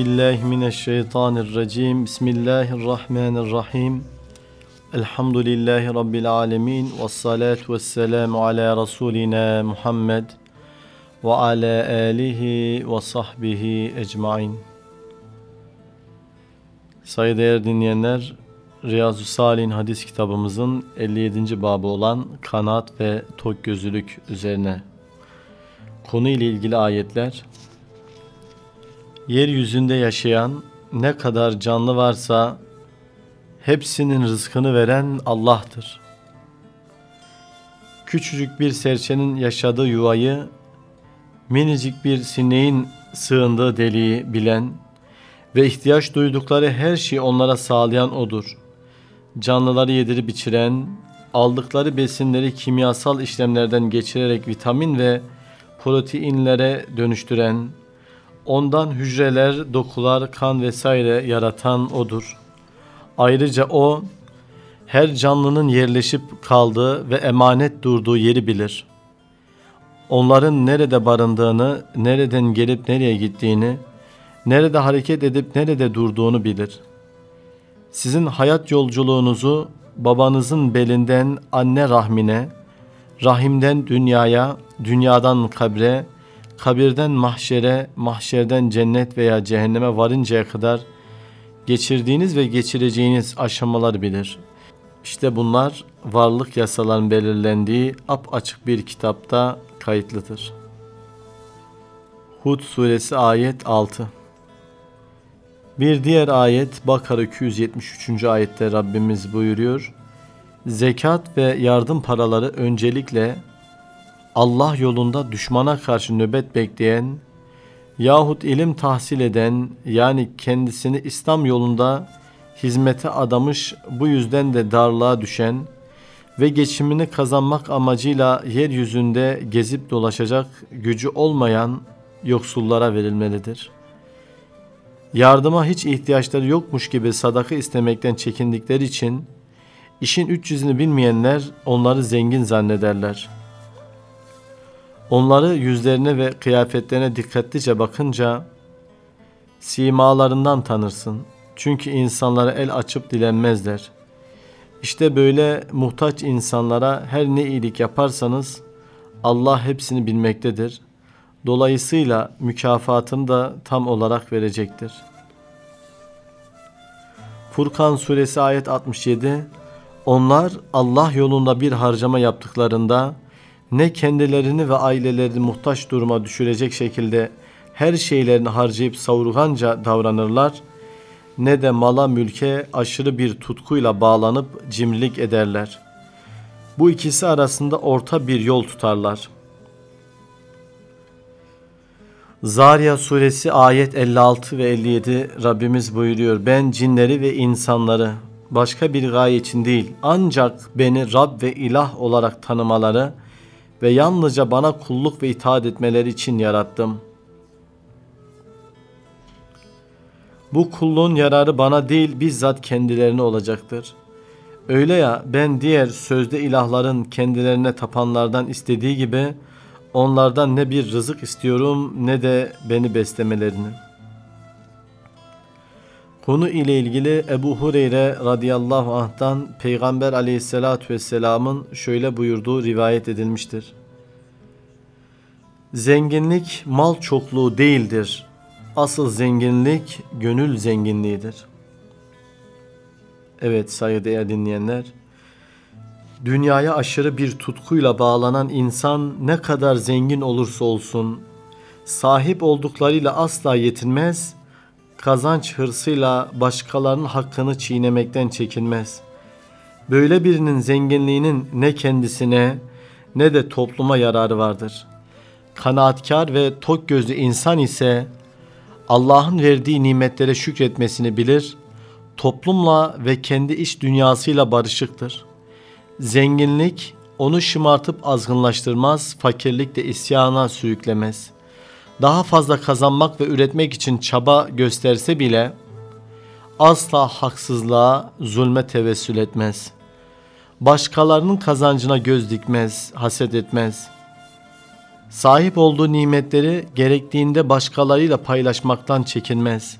Billahi mineşşeytanirracim. Bismillahirrahmanirrahim. Elhamdülillahi rabbil alamin ve salatu vesselamu ala rasulina Muhammed ve ala alihi ve sahbihi ecmaîn. Saygıdeğer dinleyenler, Riyazu Salih'in hadis kitabımızın 57. babı olan kanat ve tok gözlülük üzerine konu ile ilgili ayetler Yeryüzünde yaşayan ne kadar canlı varsa hepsinin rızkını veren Allah'tır. Küçücük bir serçenin yaşadığı yuvayı, minicik bir sineğin sığındığı deliği bilen ve ihtiyaç duydukları her şeyi onlara sağlayan O'dur. Canlıları yedirip içiren, aldıkları besinleri kimyasal işlemlerden geçirerek vitamin ve proteinlere dönüştüren, Ondan hücreler, dokular, kan vesaire yaratan O'dur. Ayrıca O, her canlının yerleşip kaldığı ve emanet durduğu yeri bilir. Onların nerede barındığını, nereden gelip nereye gittiğini, nerede hareket edip nerede durduğunu bilir. Sizin hayat yolculuğunuzu babanızın belinden anne rahmine, rahimden dünyaya, dünyadan kabre, kabirden mahşere, mahşerden cennet veya cehenneme varıncaya kadar geçirdiğiniz ve geçireceğiniz aşamalar bilir. İşte bunlar varlık yasaların belirlendiği ap açık bir kitapta kayıtlıdır. Hud suresi ayet 6 Bir diğer ayet Bakara 273. ayette Rabbimiz buyuruyor. Zekat ve yardım paraları öncelikle Allah yolunda düşmana karşı nöbet bekleyen yahut ilim tahsil eden yani kendisini İslam yolunda hizmete adamış bu yüzden de darlığa düşen ve geçimini kazanmak amacıyla yeryüzünde gezip dolaşacak gücü olmayan yoksullara verilmelidir. Yardıma hiç ihtiyaçları yokmuş gibi sadaka istemekten çekindikleri için işin üç yüzünü bilmeyenler onları zengin zannederler.'' Onları yüzlerine ve kıyafetlerine dikkatlice bakınca simalarından tanırsın. Çünkü insanlara el açıp dilenmezler. İşte böyle muhtaç insanlara her ne iyilik yaparsanız Allah hepsini bilmektedir. Dolayısıyla mükafatını da tam olarak verecektir. Furkan suresi ayet 67 Onlar Allah yolunda bir harcama yaptıklarında ne kendilerini ve ailelerini muhtaç duruma düşürecek şekilde her şeylerini harcayıp savurganca davranırlar ne de mala mülke aşırı bir tutkuyla bağlanıp cimrilik ederler. Bu ikisi arasında orta bir yol tutarlar. Zarya suresi ayet 56 ve 57 Rabbimiz buyuruyor. Ben cinleri ve insanları başka bir gaye için değil ancak beni Rab ve ilah olarak tanımaları ve yalnızca bana kulluk ve itaat etmeleri için yarattım. Bu kulluğun yararı bana değil bizzat kendilerine olacaktır. Öyle ya ben diğer sözde ilahların kendilerine tapanlardan istediği gibi onlardan ne bir rızık istiyorum ne de beni beslemelerini. Konu ile ilgili Ebu Hureyre radıyallahu anh'tan Peygamber aleyhissalatü vesselamın şöyle buyurduğu rivayet edilmiştir. Zenginlik mal çokluğu değildir. Asıl zenginlik gönül zenginliğidir. Evet saygıdeğer dinleyenler, dünyaya aşırı bir tutkuyla bağlanan insan ne kadar zengin olursa olsun, sahip olduklarıyla asla yetinmez, kazanç hırsıyla başkalarının hakkını çiğnemekten çekinmez. Böyle birinin zenginliğinin ne kendisine ne de topluma yararı vardır.'' kanaatkar ve tok gözlü insan ise Allah'ın verdiği nimetlere şükretmesini bilir, toplumla ve kendi iç dünyasıyla barışıktır. Zenginlik onu şımartıp azgınlaştırmaz, fakirlik de isyana sürüklemez. Daha fazla kazanmak ve üretmek için çaba gösterse bile asla haksızlığa, zulme tevessül etmez. Başkalarının kazancına göz dikmez, haset etmez.'' Sahip olduğu nimetleri gerektiğinde başkalarıyla paylaşmaktan çekinmez.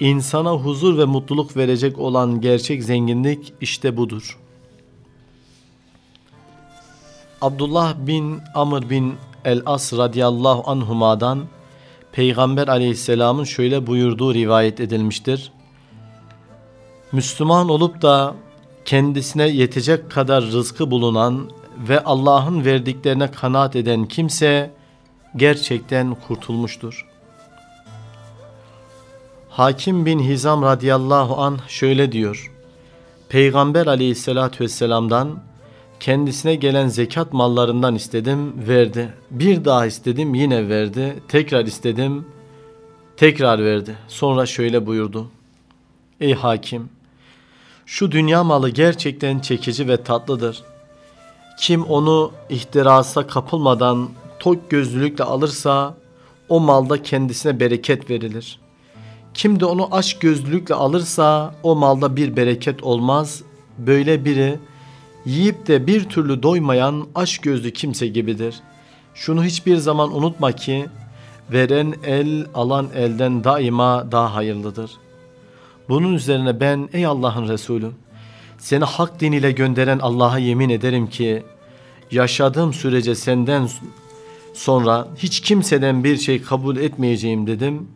İnsana huzur ve mutluluk verecek olan gerçek zenginlik işte budur. Abdullah bin Amr bin El-As radıyallahu anhuma'dan Peygamber aleyhisselamın şöyle buyurduğu rivayet edilmiştir. Müslüman olup da kendisine yetecek kadar rızkı bulunan ve Allah'ın verdiklerine kanaat eden kimse gerçekten kurtulmuştur. Hakim bin Hizam radıyallahu an şöyle diyor. Peygamber aleyhissalatü vesselam'dan kendisine gelen zekat mallarından istedim, verdi. Bir daha istedim, yine verdi. Tekrar istedim, tekrar verdi. Sonra şöyle buyurdu. Ey hakim! Şu dünya malı gerçekten çekici ve tatlıdır. Kim onu ihtirasa kapılmadan tok gözlülükle alırsa o malda kendisine bereket verilir. Kim de onu aç gözlülükle alırsa o malda bir bereket olmaz. Böyle biri yiyip de bir türlü doymayan aç gözlü kimse gibidir. Şunu hiçbir zaman unutma ki veren el alan elden daima daha hayırlıdır. Bunun üzerine ben ey Allah'ın Resulü seni hak diniyle gönderen Allah'a yemin ederim ki yaşadığım sürece senden sonra hiç kimseden bir şey kabul etmeyeceğim dedim.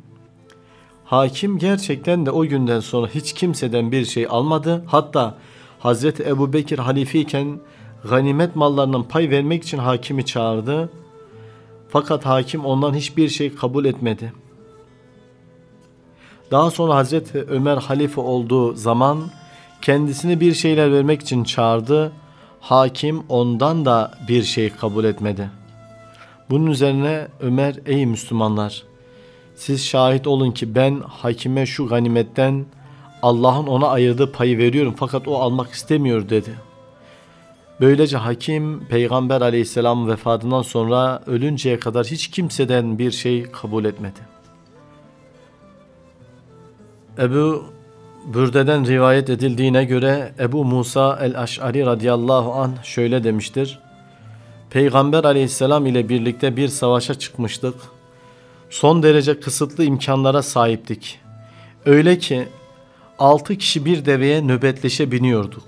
Hakim gerçekten de o günden sonra hiç kimseden bir şey almadı. Hatta Hazreti Ebu Bekir halifeyken ganimet mallarından pay vermek için hakimi çağırdı. Fakat hakim ondan hiçbir şey kabul etmedi. Daha sonra Hazreti Ömer halife olduğu zaman kendisine bir şeyler vermek için çağırdı. Hakim ondan da bir şey kabul etmedi. Bunun üzerine Ömer ey Müslümanlar siz şahit olun ki ben hakime şu ganimetten Allah'ın ona ayırdığı payı veriyorum fakat o almak istemiyor dedi. Böylece hakim peygamber aleyhisselam vefatından sonra ölünceye kadar hiç kimseden bir şey kabul etmedi. Ebu Bürde'den rivayet edildiğine göre Ebu Musa el-Aş'ari radıyallahu an şöyle demiştir. Peygamber aleyhisselam ile birlikte bir savaşa çıkmıştık. Son derece kısıtlı imkanlara sahiptik. Öyle ki altı kişi bir deveye nöbetleşe biniyorduk.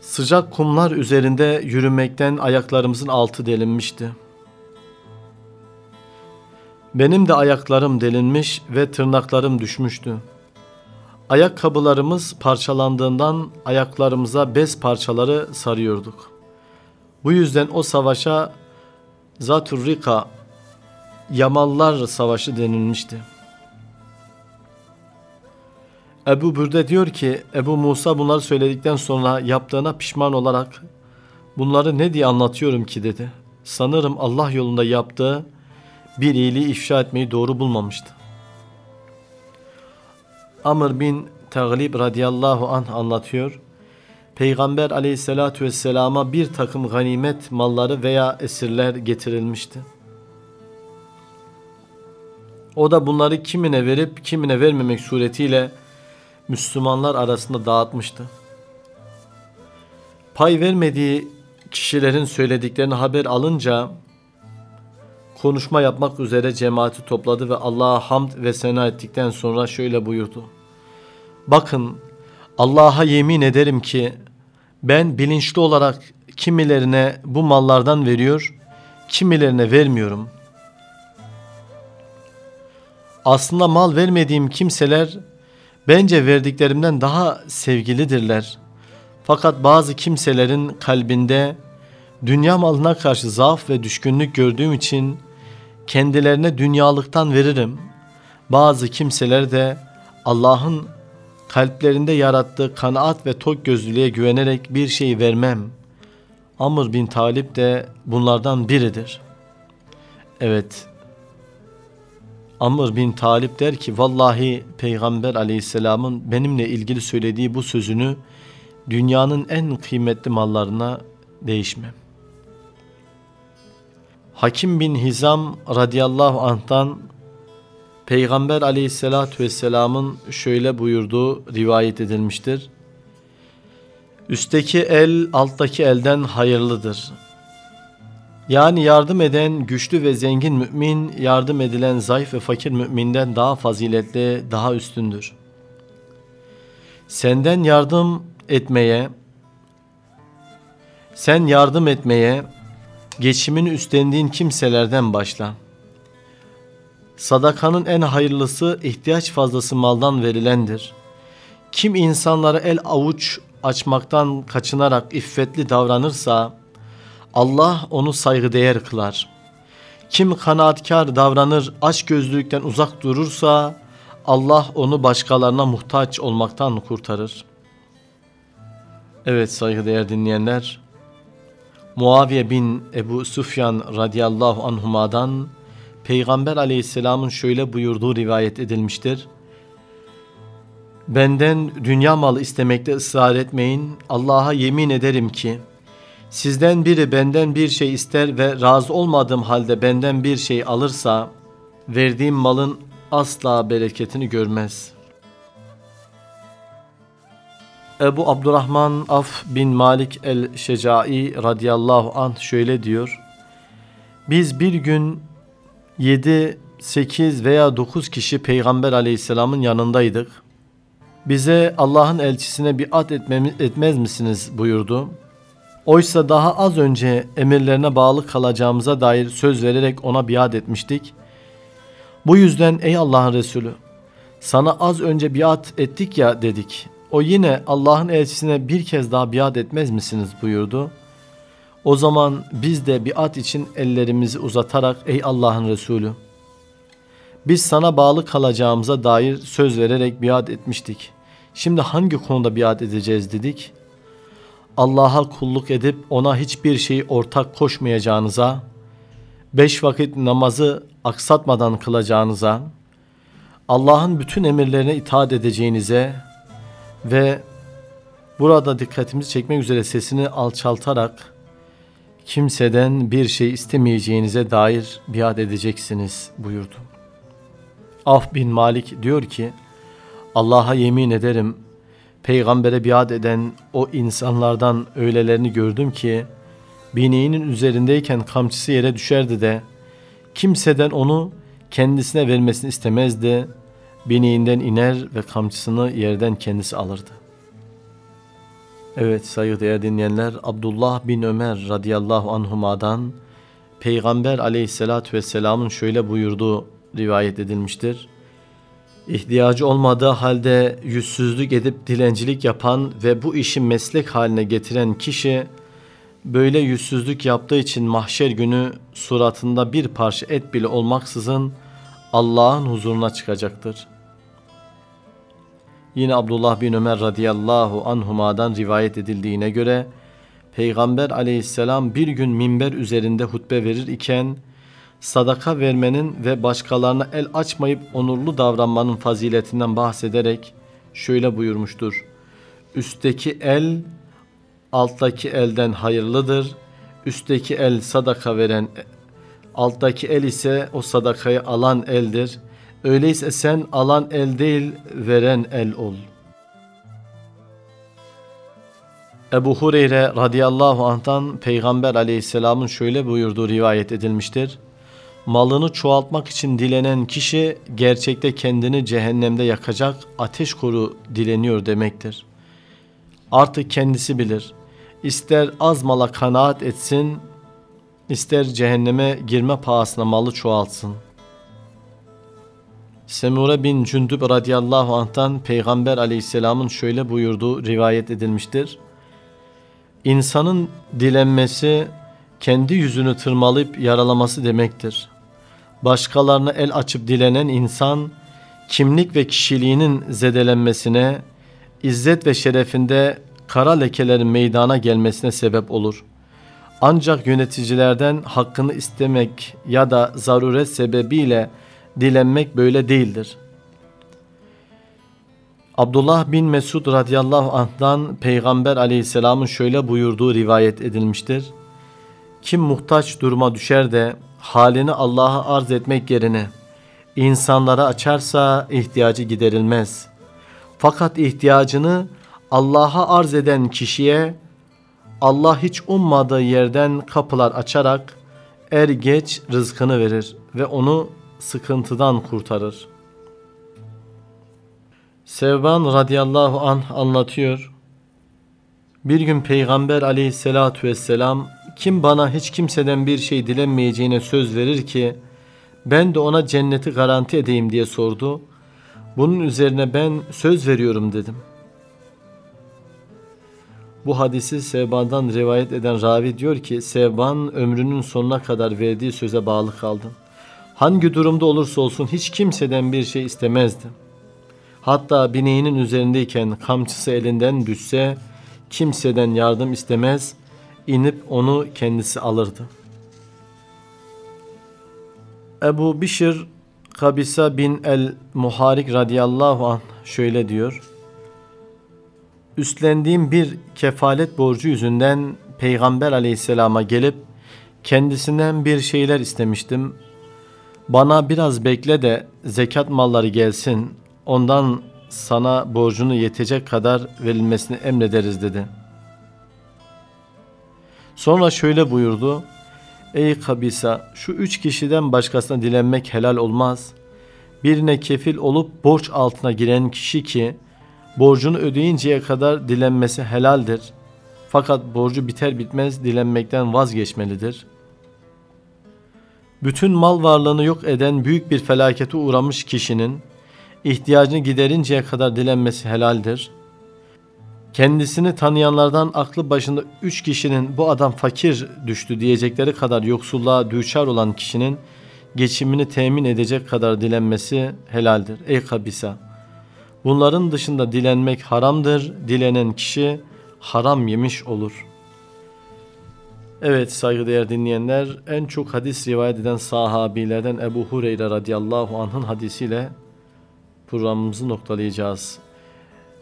Sıcak kumlar üzerinde yürümekten ayaklarımızın altı delinmişti. Benim de ayaklarım delinmiş ve tırnaklarım düşmüştü. Ayakkabılarımız parçalandığından ayaklarımıza bez parçaları sarıyorduk. Bu yüzden o savaşa Zaturrika Yamallar Savaşı denilmişti.'' Ebu Bürde diyor ki Ebu Musa bunları söyledikten sonra yaptığına pişman olarak bunları ne diye anlatıyorum ki dedi. Sanırım Allah yolunda yaptığı bir iyiliği ifşa etmeyi doğru bulmamıştı. Amr bin Taglib radıyallahu anh anlatıyor. Peygamber aleyhissalatü vesselama bir takım ganimet malları veya esirler getirilmişti. O da bunları kimine verip kimine vermemek suretiyle Müslümanlar arasında dağıtmıştı. Pay vermediği kişilerin söylediklerini haber alınca konuşma yapmak üzere cemaati topladı ve Allah'a hamd ve sena ettikten sonra şöyle buyurdu. Bakın Allah'a yemin ederim ki ben bilinçli olarak kimilerine bu mallardan veriyor, kimilerine vermiyorum. Aslında mal vermediğim kimseler Bence verdiklerimden daha sevgilidirler. Fakat bazı kimselerin kalbinde dünya malına karşı zaaf ve düşkünlük gördüğüm için kendilerine dünyalıktan veririm. Bazı kimseler de Allah'ın kalplerinde yarattığı kanaat ve tok gözlülüğe güvenerek bir şey vermem. Amr bin Talip de bunlardan biridir. Evet, Amr bin Talip der ki vallahi Peygamber aleyhisselamın benimle ilgili söylediği bu sözünü dünyanın en kıymetli mallarına değişmem. Hakim bin Hizam radıyallahu anh'tan Peygamber aleyhissalatü vesselamın şöyle buyurduğu rivayet edilmiştir. Üstteki el alttaki elden hayırlıdır. Yani yardım eden güçlü ve zengin mümin, yardım edilen zayıf ve fakir müminden daha faziletli, daha üstündür. Senden yardım etmeye, sen yardım etmeye, geçimini üstlendiğin kimselerden başla. Sadakanın en hayırlısı ihtiyaç fazlası maldan verilendir. Kim insanlara el avuç açmaktan kaçınarak iffetli davranırsa, Allah onu saygıdeğer kılar. Kim kanaatkar davranır, aç gözlülükten uzak durursa Allah onu başkalarına muhtaç olmaktan kurtarır. Evet saygıdeğer dinleyenler, Muaviye bin Ebu Sufyan radıyallahu anhumadan Peygamber aleyhisselamın şöyle buyurduğu rivayet edilmiştir. Benden dünya malı istemekte ısrar etmeyin. Allah'a yemin ederim ki Sizden biri benden bir şey ister ve razı olmadığım halde benden bir şey alırsa verdiğim malın asla bereketini görmez. Ebu Abdurrahman Af bin Malik el-Şecai radıyallahu anh şöyle diyor. Biz bir gün 7, 8 veya 9 kişi Peygamber aleyhisselamın yanındaydık. Bize Allah'ın elçisine biat etmez misiniz buyurdu. Oysa daha az önce emirlerine bağlı kalacağımıza dair söz vererek ona biat etmiştik. Bu yüzden ey Allah'ın Resulü sana az önce biat ettik ya dedik. O yine Allah'ın elçisine bir kez daha biat etmez misiniz buyurdu. O zaman biz de biat için ellerimizi uzatarak ey Allah'ın Resulü biz sana bağlı kalacağımıza dair söz vererek biat etmiştik. Şimdi hangi konuda biat edeceğiz dedik. Allah'a kulluk edip ona hiçbir şeyi ortak koşmayacağınıza, beş vakit namazı aksatmadan kılacağınıza, Allah'ın bütün emirlerine itaat edeceğinize ve burada dikkatimizi çekmek üzere sesini alçaltarak kimseden bir şey istemeyeceğinize dair biat edeceksiniz buyurdu. Af bin Malik diyor ki Allah'a yemin ederim peygambere biat eden o insanlardan öylelerini gördüm ki bineğinin üzerindeyken kamçısı yere düşerdi de kimseden onu kendisine vermesini istemezdi. Bineğinden iner ve kamçısını yerden kendisi alırdı. Evet saygıdeğer dinleyenler Abdullah bin Ömer radıyallahu anhuma'dan Peygamber aleyhissalatü vesselamın şöyle buyurduğu rivayet edilmiştir ihtiyacı olmadığı halde yüzsüzlük edip dilencilik yapan ve bu işi meslek haline getiren kişi böyle yüzsüzlük yaptığı için mahşer günü suratında bir parça et bile olmaksızın Allah'ın huzuruna çıkacaktır. Yine Abdullah bin Ömer radıyallahu anhuma'dan rivayet edildiğine göre Peygamber aleyhisselam bir gün minber üzerinde hutbe verir iken sadaka vermenin ve başkalarına el açmayıp onurlu davranmanın faziletinden bahsederek şöyle buyurmuştur. Üstteki el alttaki elden hayırlıdır. Üstteki el sadaka veren, alttaki el ise o sadakayı alan eldir. Öyleyse sen alan el değil, veren el ol. Ebu Hureyre radıyallahu anh'tan Peygamber aleyhisselamın şöyle buyurduğu rivayet edilmiştir malını çoğaltmak için dilenen kişi gerçekte kendini cehennemde yakacak ateş koru dileniyor demektir. Artık kendisi bilir. İster az mala kanaat etsin, ister cehenneme girme pahasına malı çoğaltsın. Semure bin Cündüb radıyallahu anh'tan Peygamber aleyhisselamın şöyle buyurduğu rivayet edilmiştir. İnsanın dilenmesi kendi yüzünü tırmalayıp yaralaması demektir başkalarına el açıp dilenen insan kimlik ve kişiliğinin zedelenmesine, izzet ve şerefinde kara lekelerin meydana gelmesine sebep olur. Ancak yöneticilerden hakkını istemek ya da zaruret sebebiyle dilenmek böyle değildir. Abdullah bin Mesud radıyallahu anh'dan Peygamber aleyhisselamın şöyle buyurduğu rivayet edilmiştir. Kim muhtaç duruma düşer de halini Allah'a arz etmek yerine insanlara açarsa ihtiyacı giderilmez. Fakat ihtiyacını Allah'a arz eden kişiye Allah hiç ummadığı yerden kapılar açarak er geç rızkını verir ve onu sıkıntıdan kurtarır. Sevban radıyallahu anh anlatıyor. Bir gün Peygamber aleyhissalatu vesselam kim bana hiç kimseden bir şey dilenmeyeceğine söz verir ki ben de ona cenneti garanti edeyim diye sordu. Bunun üzerine ben söz veriyorum dedim. Bu hadisi Sevban'dan rivayet eden ravi diyor ki Sevban ömrünün sonuna kadar verdiği söze bağlı kaldı. Hangi durumda olursa olsun hiç kimseden bir şey istemezdi. Hatta bineğinin üzerindeyken kamçısı elinden düşse kimseden yardım istemez, inip onu kendisi alırdı. Ebu Bişir Kabisa bin el Muharik radıyallahu anh şöyle diyor. Üstlendiğim bir kefalet borcu yüzünden Peygamber aleyhisselama gelip kendisinden bir şeyler istemiştim. Bana biraz bekle de zekat malları gelsin. Ondan sana borcunu yetecek kadar verilmesini emrederiz dedi. Sonra şöyle buyurdu. Ey Kabisa şu üç kişiden başkasına dilenmek helal olmaz. Birine kefil olup borç altına giren kişi ki borcunu ödeyinceye kadar dilenmesi helaldir. Fakat borcu biter bitmez dilenmekten vazgeçmelidir. Bütün mal varlığını yok eden büyük bir felakete uğramış kişinin ihtiyacını giderinceye kadar dilenmesi helaldir. Kendisini tanıyanlardan aklı başında üç kişinin bu adam fakir düştü diyecekleri kadar yoksulluğa düçar olan kişinin geçimini temin edecek kadar dilenmesi helaldir. Ey kabisa! Bunların dışında dilenmek haramdır. Dilenen kişi haram yemiş olur. Evet saygıdeğer dinleyenler en çok hadis rivayet eden sahabilerden Ebu Hureyre radıyallahu anh'ın hadisiyle programımızı noktalayacağız.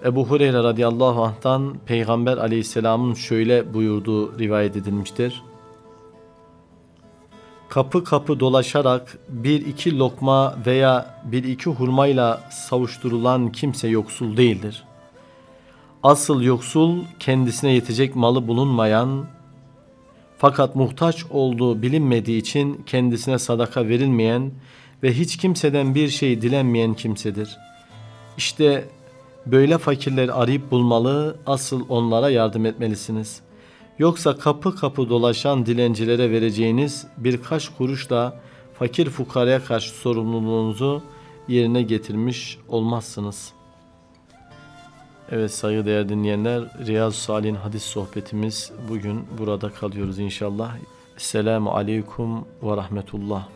Ebu Hureyre radıyallahu anh'tan Peygamber aleyhisselamın şöyle buyurduğu rivayet edilmiştir. Kapı kapı dolaşarak bir iki lokma veya bir iki hurmayla savuşturulan kimse yoksul değildir. Asıl yoksul kendisine yetecek malı bulunmayan fakat muhtaç olduğu bilinmediği için kendisine sadaka verilmeyen ve hiç kimseden bir şey dilenmeyen kimsedir. İşte böyle fakirleri arayıp bulmalı, asıl onlara yardım etmelisiniz. Yoksa kapı kapı dolaşan dilencilere vereceğiniz birkaç kuruşla fakir fukaraya karşı sorumluluğunuzu yerine getirmiş olmazsınız. Evet saygıdeğer dinleyenler Riyazu Salih'in hadis sohbetimiz bugün burada kalıyoruz inşallah. Selamu Aleyküm ve Rahmetullah.